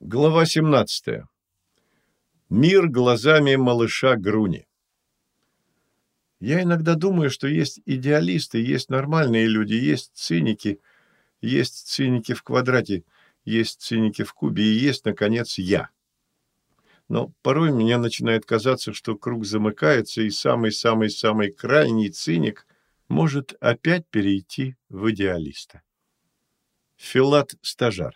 Глава 17. Мир глазами малыша Груни. Я иногда думаю, что есть идеалисты, есть нормальные люди, есть циники, есть циники в квадрате, есть циники в кубе и есть, наконец, я. Но порой мне начинает казаться, что круг замыкается, и самый-самый-самый крайний циник может опять перейти в идеалиста. Филат-стажар.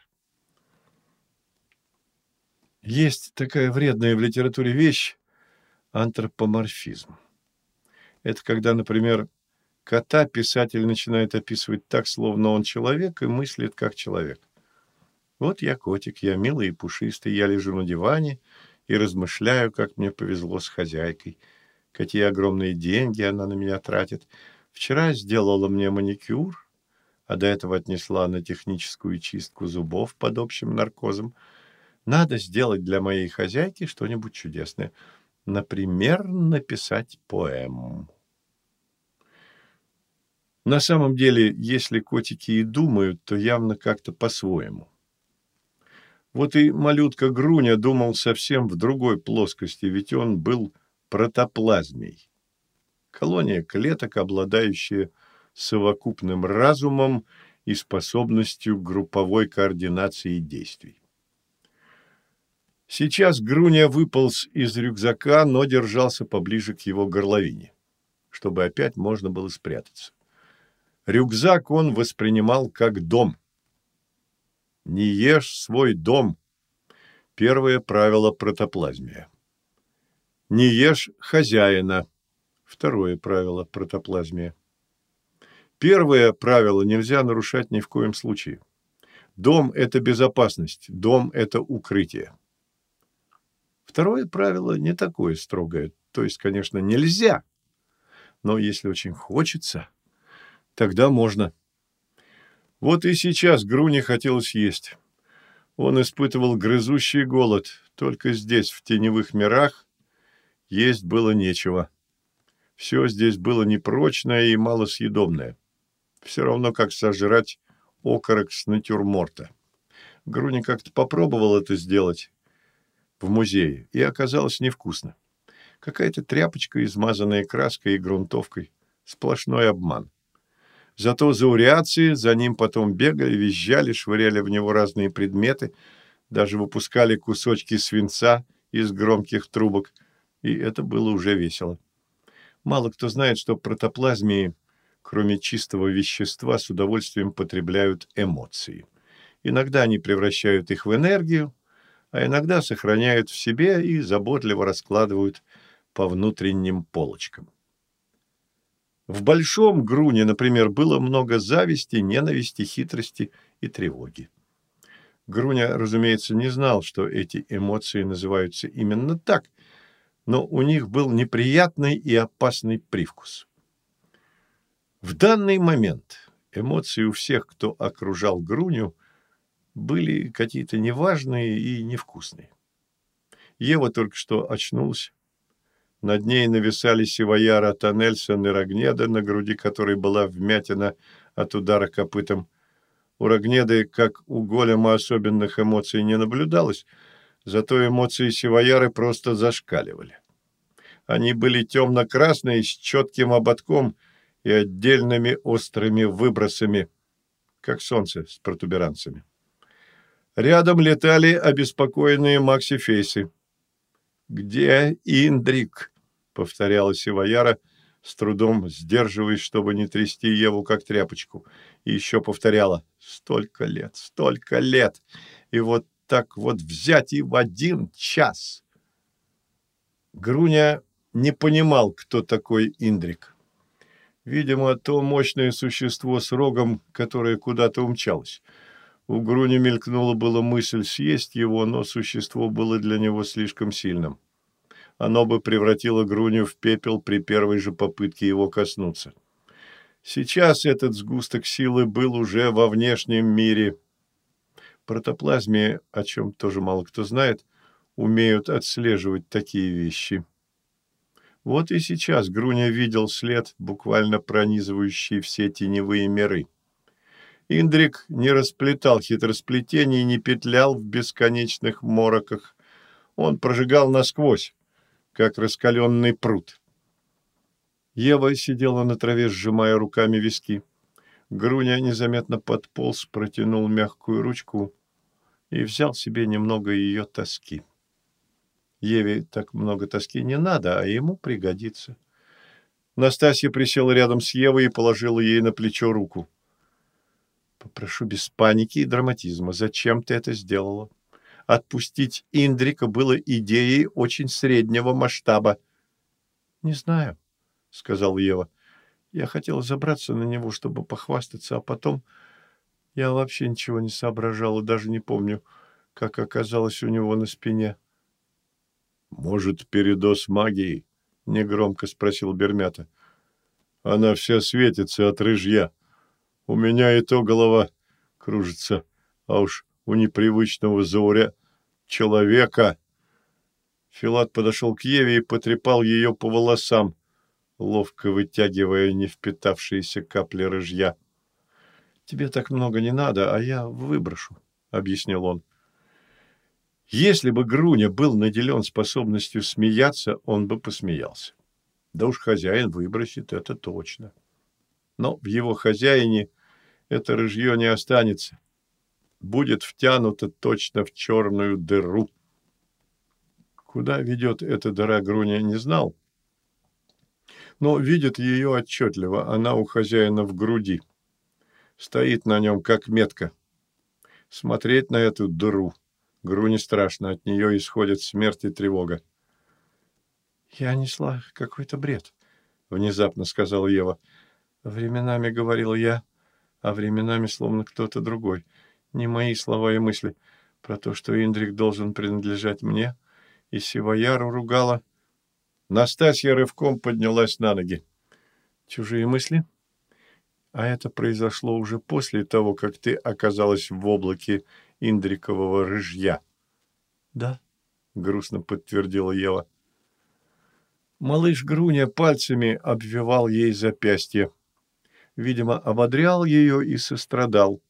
Есть такая вредная в литературе вещь – антропоморфизм. Это когда, например, кота писатель начинает описывать так, словно он человек и мыслит как человек. Вот я котик, я милый и пушистый, я лежу на диване и размышляю, как мне повезло с хозяйкой. Какие огромные деньги она на меня тратит. Вчера сделала мне маникюр, а до этого отнесла на техническую чистку зубов под общим наркозом – надо сделать для моей хозяйки что-нибудь чудесное. Например, написать поэму. На самом деле, если котики и думают, то явно как-то по-своему. Вот и малютка Груня думал совсем в другой плоскости, ведь он был протоплазмией. Колония клеток, обладающая совокупным разумом и способностью групповой координации действий. Сейчас Груня выполз из рюкзака, но держался поближе к его горловине, чтобы опять можно было спрятаться. Рюкзак он воспринимал как дом. «Не ешь свой дом» — первое правило протоплазмия. «Не ешь хозяина» — второе правило протоплазмия. Первое правило нельзя нарушать ни в коем случае. Дом – это безопасность, дом – это укрытие. Второе правило не такое строгое. То есть, конечно, нельзя. Но если очень хочется, тогда можно. Вот и сейчас Груне хотелось есть. Он испытывал грызущий голод. Только здесь, в теневых мирах, есть было нечего. Все здесь было непрочное и малосъедобное. Все равно, как сожрать окорок с натюрморта. Груни как-то попробовал это сделать в музее, и оказалось невкусно. Какая-то тряпочка, измазанная краской и грунтовкой. Сплошной обман. Зато зауриации за ним потом бегали, визжали, швыряли в него разные предметы, даже выпускали кусочки свинца из громких трубок, и это было уже весело. Мало кто знает, что протоплазмии, кроме чистого вещества, с удовольствием потребляют эмоции. Иногда они превращают их в энергию, а иногда сохраняют в себе и заботливо раскладывают по внутренним полочкам. В большом груне, например, было много зависти, ненависти, хитрости и тревоги. Груня, разумеется, не знал, что эти эмоции называются именно так, но у них был неприятный и опасный привкус. В данный момент эмоции у всех, кто окружал Груню, были какие-то неважные и невкусные. Ева только что очнулась. Над ней нависали сивояра Тоннельсон и Рогнеда, на груди которой была вмятина от удара копытом. У Рогнеды, как у голема, особенных эмоций не наблюдалось, зато эмоции сивояры просто зашкаливали. Они были темно-красные, с четким ободком и отдельными острыми выбросами, как солнце с протуберанцами. Рядом летали обеспокоенные Макси-Фейси. «Где Индрик?» — повторяла Сивояра, с трудом сдерживаясь, чтобы не трясти Еву как тряпочку. И еще повторяла «Столько лет, столько лет! И вот так вот взять и в один час!» Груня не понимал, кто такой Индрик. Видимо, то мощное существо с рогом, которое куда-то умчалось. У Груни мелькнула была мысль съесть его, но существо было для него слишком сильным. Оно бы превратило Груню в пепел при первой же попытке его коснуться. Сейчас этот сгусток силы был уже во внешнем мире. Протоплазме, о чем тоже мало кто знает, умеют отслеживать такие вещи. Вот и сейчас Груня видел след, буквально пронизывающий все теневые миры. Индрик не расплетал хитросплетений, не петлял в бесконечных мороках. Он прожигал насквозь, как раскаленный пруд. Ева сидела на траве, сжимая руками виски. Груня незаметно подполз, протянул мягкую ручку и взял себе немного ее тоски. Еве так много тоски не надо, а ему пригодится. Настасья присела рядом с Евой и положила ей на плечо руку. «Попрошу без паники и драматизма. Зачем ты это сделала? Отпустить Индрика было идеей очень среднего масштаба». «Не знаю», — сказал Ева. «Я хотела забраться на него, чтобы похвастаться, а потом я вообще ничего не соображала, даже не помню, как оказалось у него на спине». «Может, передоз магии?» — негромко спросил Бермята. «Она вся светится от рыжья. У меня и то голова кружится, а уж у непривычного зауря человека...» Филат подошел к Еве и потрепал ее по волосам, ловко вытягивая не впитавшиеся капли рыжья. «Тебе так много не надо, а я выброшу», — объяснил он. Если бы Груня был наделен способностью смеяться, он бы посмеялся. Да уж хозяин выбросит, это точно. Но в его хозяине это рыжье не останется. Будет втянуто точно в черную дыру. Куда ведет эта дыра, Груня не знал. Но видит ее отчетливо, она у хозяина в груди. Стоит на нем, как метка. Смотреть на эту дыру — Гру не страшно, от нее исходит смерть и тревога. «Я несла какой-то бред», — внезапно сказала Ева. «Временами говорил я, а временами словно кто-то другой. Не мои слова и мысли про то, что Индрик должен принадлежать мне, и Сивояру ругала». Настасья рывком поднялась на ноги. «Чужие мысли?» А это произошло уже после того, как ты оказалась в облаке индрикового рыжья. Да, грустно подтвердила Ева. Малыш Груня пальцами обвивал ей запястье. Видимо, ободрял ее и сострадал.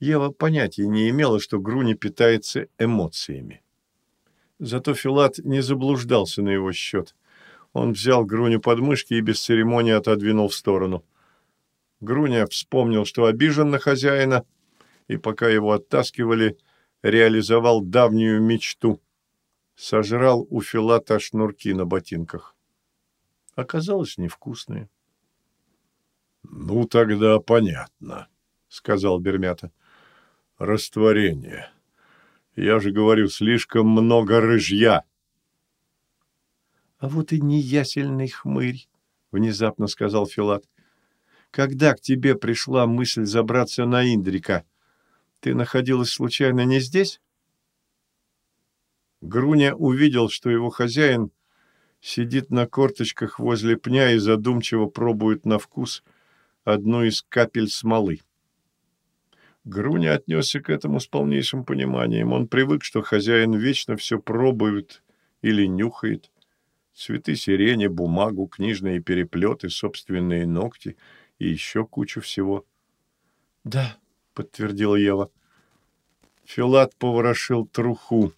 Ева понятия не имела, что Груня питается эмоциями. Зато Филат не заблуждался на его счет. Он взял Груню под мышки и без церемонии отодвинул в сторону. Груня вспомнил, что обижен на хозяина — и пока его оттаскивали, реализовал давнюю мечту. Сожрал у Филата шнурки на ботинках. Оказалось невкусные. «Ну, тогда понятно», — сказал Бермята. «Растворение. Я же говорю, слишком много рыжья». «А вот и неясельный хмырь», — внезапно сказал Филат. «Когда к тебе пришла мысль забраться на Индрика?» Ты находилась случайно не здесь? Груня увидел, что его хозяин сидит на корточках возле пня и задумчиво пробует на вкус одну из капель смолы. Груня отнесся к этому с полнейшим пониманием. Он привык, что хозяин вечно все пробует или нюхает. Цветы сирени, бумагу, книжные переплеты, собственные ногти и еще кучу всего. — Да, подтвердила Ева. Филат поворошил труху.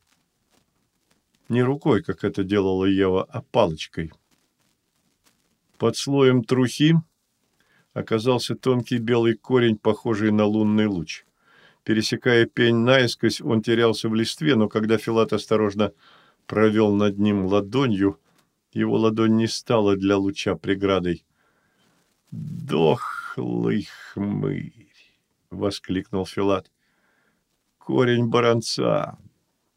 Не рукой, как это делала Ева, а палочкой. Под слоем трухи оказался тонкий белый корень, похожий на лунный луч. Пересекая пень наискось, он терялся в листве, но когда Филат осторожно провел над ним ладонью, его ладонь не стала для луча преградой. «Дохлый хмырь!» — воскликнул Филат. «Корень баранца,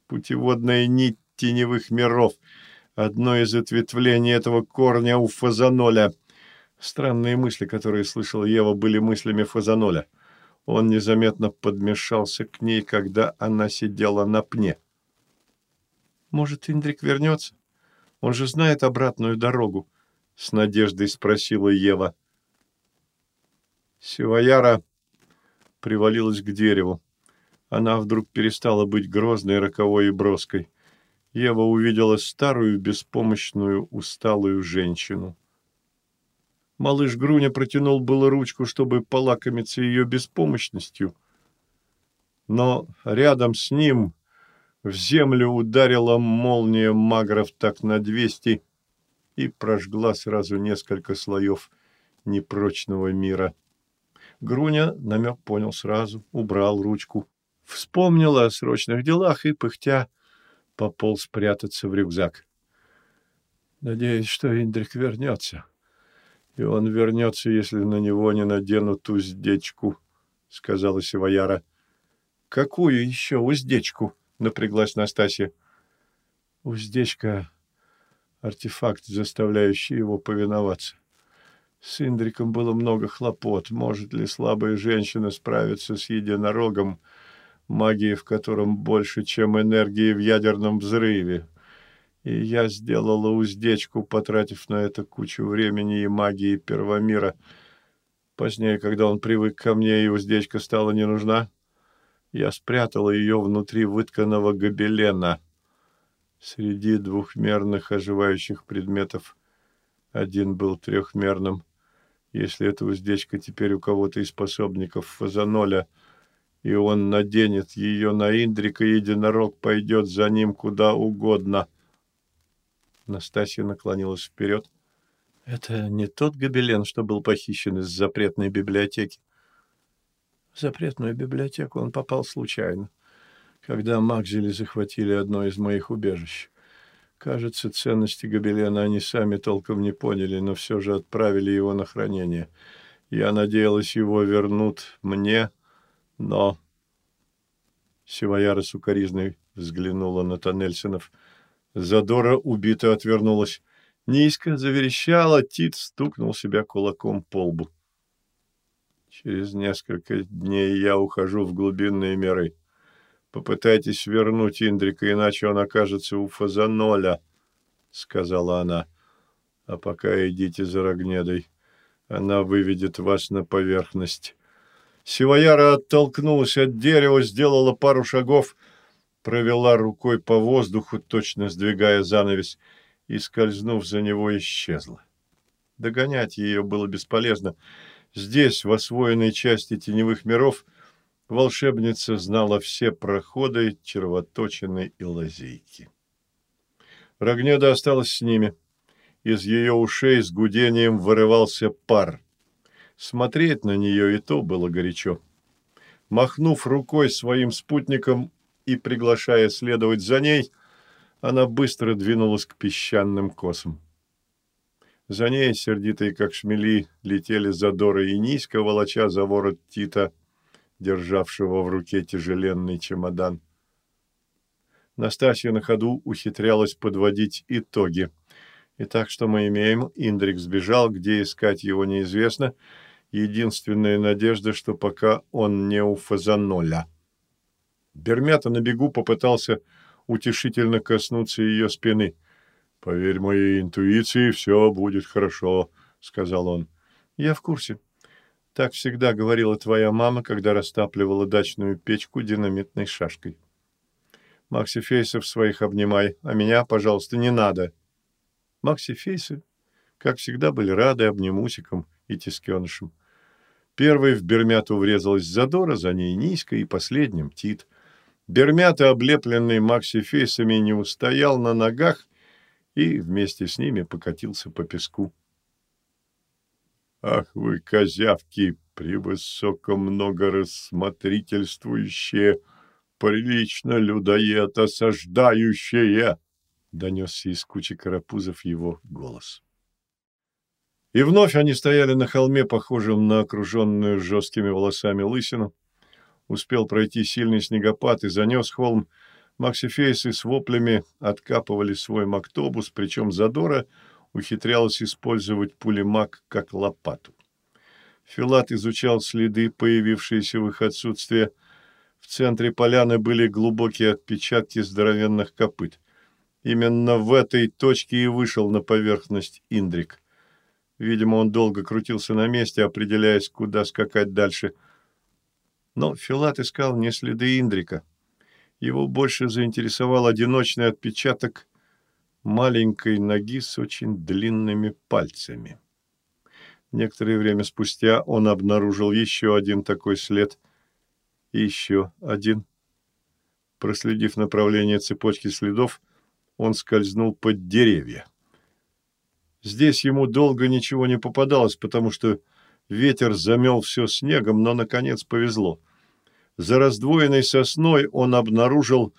путеводная нить теневых миров, одно из ответвлений этого корня у фазаноля. Странные мысли, которые слышала Ева, были мыслями фазаноля. Он незаметно подмешался к ней, когда она сидела на пне. «Может, Индрик вернется? Он же знает обратную дорогу», — с надеждой спросила Ева. Сиваяра привалилась к дереву. Она вдруг перестала быть грозной, роковой и броской. Ева увидела старую, беспомощную, усталую женщину. Малыш Груня протянул было ручку, чтобы полакомиться ее беспомощностью, но рядом с ним в землю ударила молния магров так на двести и прожгла сразу несколько слоев непрочного мира. Груня намек понял сразу, убрал ручку, вспомнил о срочных делах и, пыхтя, пополз спрятаться в рюкзак. Надеюсь, что Индрик вернется. И он вернется, если на него не наденут уздечку, — сказала Сивояра. — Какую еще уздечку? — напряглась Настасья. — Уздечка — артефакт, заставляющий его повиноваться. С Индриком было много хлопот. Может ли слабая женщина справиться с единорогом, магии в котором больше, чем энергии в ядерном взрыве? И я сделала уздечку, потратив на это кучу времени и магии Первомира. Позднее, когда он привык ко мне, и уздечка стала не нужна, я спрятала ее внутри вытканного гобелена. Среди двухмерных оживающих предметов один был трехмерным. Если эта уздечка теперь у кого-то из способников фазаноля, и он наденет ее на Индрика, единорог пойдет за ним куда угодно — Настасья наклонилась вперед. Это не тот гобелен, что был похищен из запретной библиотеки. В запретную библиотеку он попал случайно, когда Макзели захватили одно из моих убежищ. Кажется, ценности гобелена они сами толком не поняли, но все же отправили его на хранение. Я надеялась, его вернут мне, но... Сивояра сукоризной взглянула на Тоннельсонов — Задора убито отвернулась. Низко заверещала, Тит стукнул себя кулаком по лбу. Через несколько дней я ухожу в глубинные миры. Попытайтесь вернуть Индрика, иначе он окажется у Фазаноля, — сказала она. А пока идите за Рогнедой. Она выведет вас на поверхность. Сивояра оттолкнулась от дерева, сделала пару шагов — провела рукой по воздуху, точно сдвигая занавес, и, скользнув за него, исчезла. Догонять ее было бесполезно. Здесь, в освоенной части теневых миров, волшебница знала все проходы, червоточины и лазейки. Рогнеда осталась с ними. Из ее ушей с гудением вырывался пар. Смотреть на нее и то было горячо. Махнув рукой своим спутникам, и, приглашая следовать за ней, она быстро двинулась к песчаным косам. За ней, сердитые как шмели, летели задоры и низко, волоча за ворот Тита, державшего в руке тяжеленный чемодан. Настасья на ходу ухитрялась подводить итоги. И так что мы имеем, Индрик сбежал, где искать его неизвестно. Единственная надежда, что пока он не у Фазаноля. Бермята на бегу попытался утешительно коснуться ее спины. «Поверь моей интуиции, все будет хорошо», — сказал он. «Я в курсе. Так всегда говорила твоя мама, когда растапливала дачную печку динамитной шашкой. Макси Фейсов своих обнимай, а меня, пожалуйста, не надо». Макси Фейсы, как всегда, были рады обнимусикам и тискенышам. Первой в Бермяту врезалась Задора, за ней низко, и последним — Тит — Бермята, облепленный максифейсами, не устоял на ногах и вместе с ними покатился по песку. «Ах вы, козявки, превысоко много рассмотрительствующие, прилично людоед осаждающие!» — донесся из кучи карапузов его голос. И вновь они стояли на холме, похожем на окруженную жесткими волосами лысину, успел пройти сильный снегопад и занес холм. Максифейсы с воплями откапывали свой мактобус, причем Задора ухитрялась использовать пулемак как лопату. Филат изучал следы, появившиеся в их отсутствие. В центре поляны были глубокие отпечатки здоровенных копыт. Именно в этой точке и вышел на поверхность Индрик. Видимо, он долго крутился на месте, определяясь, куда скакать дальше – но Филат искал не следы Индрика. Его больше заинтересовал одиночный отпечаток маленькой ноги с очень длинными пальцами. Некоторое время спустя он обнаружил еще один такой след. И еще один. Проследив направление цепочки следов, он скользнул под деревья. Здесь ему долго ничего не попадалось, потому что ветер замел все снегом, но, наконец, повезло. За раздвоенной сосной он обнаружил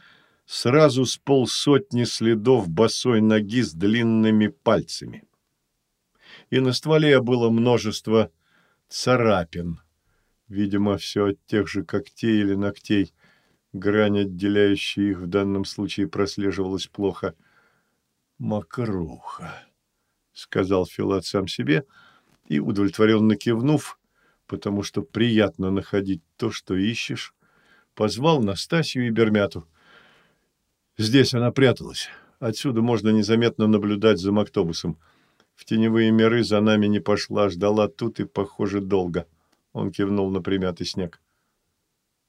сразу с полсотни следов босой ноги с длинными пальцами. И на стволе было множество царапин, видимо, все от тех же когтей или ногтей. Грань, отделяющая их в данном случае, прослеживалась плохо. «Мокруха», — сказал Филат сам себе, и, удовлетворенно кивнув, потому что приятно находить то, что ищешь, позвал Настасью и Бермяту. Здесь она пряталась. Отсюда можно незаметно наблюдать за Мактобусом. В теневые миры за нами не пошла, ждала тут и, похоже, долго. Он кивнул на примятый снег.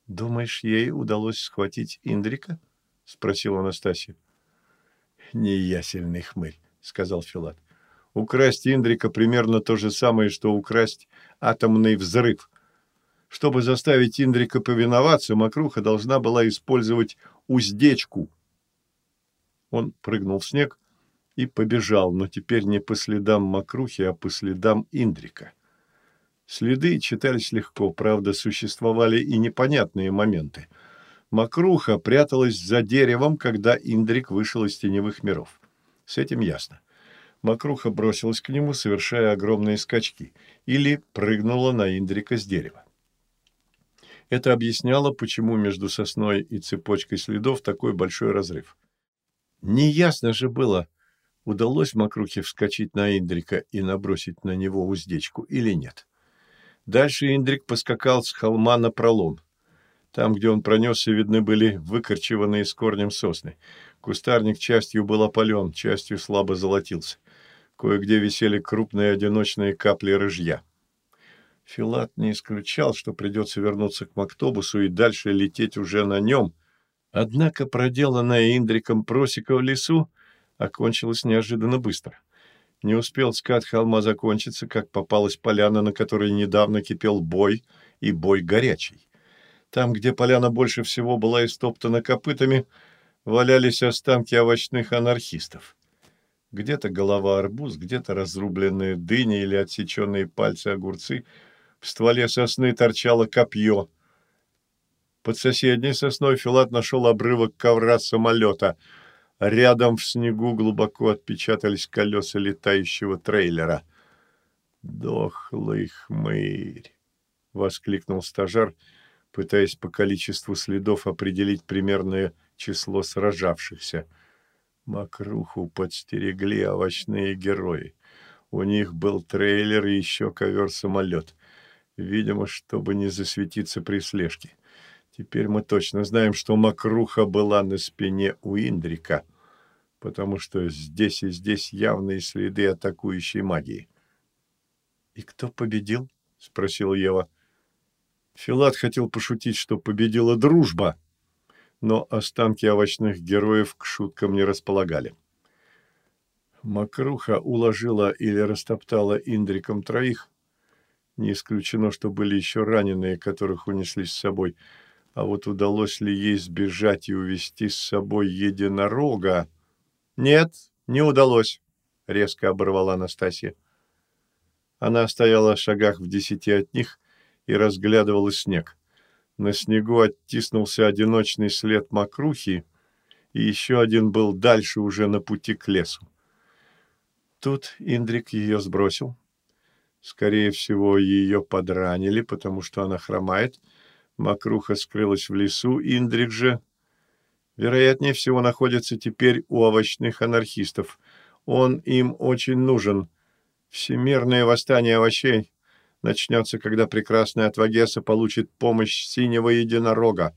«Думаешь, ей удалось схватить Индрика?» — спросила Анастасия. «Не я сильный хмырь», — сказал Филат. «Украсть Индрика примерно то же самое, что украсть атомный взрыв. Чтобы заставить Индрика повиноваться, Макруха должна была использовать уздечку, он прыгнул в снег и побежал, но теперь не по следам Макрухи, а по следам Индрика. Следы читались легко, правда, существовали и непонятные моменты. Макруха пряталась за деревом, когда Индрик вышел из теневых миров. С этим ясно. Макруха бросилась к нему, совершая огромные скачки, или прыгнула на Индрика с дерева. Это объясняло, почему между сосной и цепочкой следов такой большой разрыв. Неясно же было, удалось Макрухе вскочить на Индрика и набросить на него уздечку или нет. Дальше Индрик поскакал с холма на пролом. Там, где он пронесся, видны были выкорчеванные с корнем сосны. Кустарник частью был опален, частью слабо золотился. Кое-где висели крупные одиночные капли рыжья. Филат не исключал, что придется вернуться к Мактобусу и дальше лететь уже на нем — Однако проделанная Индриком просека в лесу окончилась неожиданно быстро. Не успел скат холма закончиться, как попалась поляна, на которой недавно кипел бой, и бой горячий. Там, где поляна больше всего была истоптана копытами, валялись останки овощных анархистов. Где-то голова арбуз, где-то разрубленные дыни или отсеченные пальцы огурцы. В стволе сосны торчало копье, под соседней сосной Филат нашел обрывок ковра самолета. Рядом в снегу глубоко отпечатались колеса летающего трейлера. «Дохлый хмырь!» — воскликнул стажар, пытаясь по количеству следов определить примерное число сражавшихся. Макруху подстерегли овощные герои. У них был трейлер и еще ковер-самолет. Видимо, чтобы не засветиться при слежке. Теперь мы точно знаем, что Макруха была на спине у Индрика, потому что здесь и здесь явные следы атакующей магии. «И кто победил?» — спросила Ева. Филат хотел пошутить, что победила дружба, но останки овощных героев к шуткам не располагали. Макруха уложила или растоптала Индриком троих. Не исключено, что были еще раненые, которых унесли с собой — а вот удалось ли ей сбежать и увести с собой единорога? Нет, не удалось, резко оборвала Анастасия. Она стояла в шагах в десяти от них и разглядывала снег. На снегу оттиснулся одиночный след мокрухи, и еще один был дальше, уже на пути к лесу. Тут Индрик ее сбросил. Скорее всего, ее подранили, потому что она хромает — Макруха скрылась в лесу, Индрик же, вероятнее всего, находится теперь у овощных анархистов. Он им очень нужен. Всемирное восстание овощей начнется, когда прекрасная Атвагеса получит помощь синего единорога.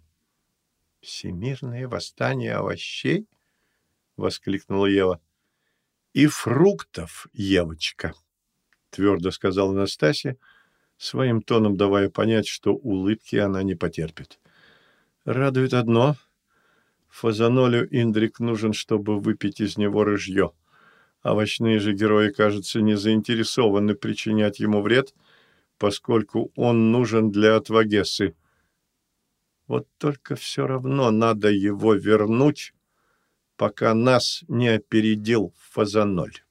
«Всемирное восстание овощей?» — воскликнула Ева. «И фруктов, Евочка», — твердо сказала Настасья, — своим тоном давая понять, что улыбки она не потерпит. Радует одно. Фазанолю Индрик нужен, чтобы выпить из него рыжье. Овощные же герои, кажется, не заинтересованы причинять ему вред, поскольку он нужен для отвагессы. Вот только все равно надо его вернуть, пока нас не опередил фазаноль.